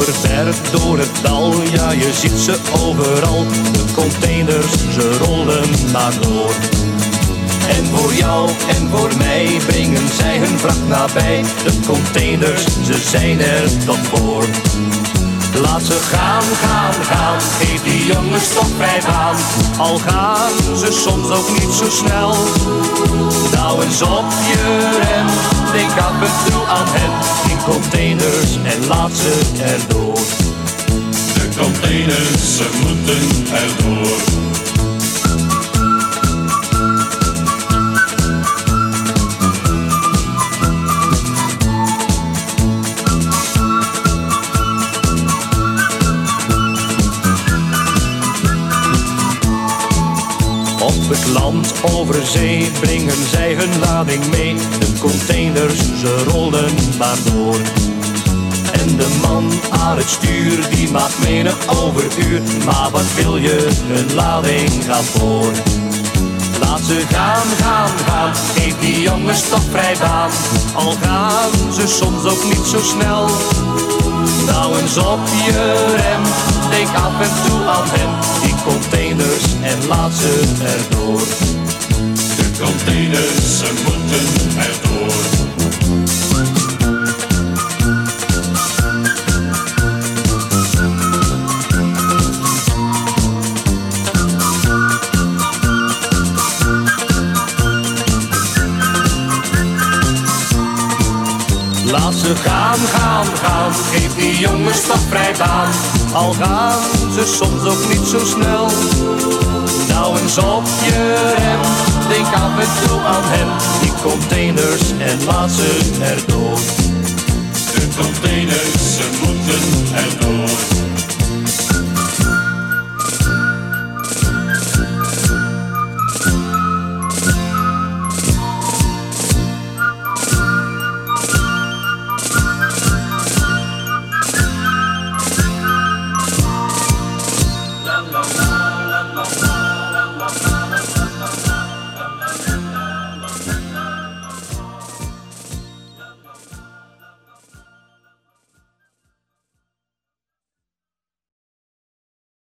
Overberg door het dal, ja je ziet ze overal. De containers, ze rollen maar door. En voor jou en voor mij brengen zij hun vracht nabij. De containers, ze zijn er tot voor. Laat ze gaan, gaan, gaan, geef die jongens toch vrij baan. Al gaan ze soms ook niet zo snel. Nou eens op je denk af en toe aan hen. In containers en laat ze erdoor. De containers, ze moeten erdoor. Het land over zee brengen zij hun lading mee. De containers, ze rollen maar door. En de man aan het stuur, die maakt menig overuur. Maar wat wil je, hun lading gaat voor. Laat ze gaan, gaan, gaan, geef die jongens toch vrij baan. Al gaan ze soms ook niet zo snel. Nou eens op je rem, denk af en toe aan hen. En laat ze erdoor. De containers, ze moeten erdoor. Laat ze gaan, gaan, gaan, geef die jongens toch vrij baan. Al gaan ze soms ook niet zo snel. Nou eens op je rem, denk af en toe aan hen. Die containers en laat ze erdoor. De containers, ze moeten erdoor.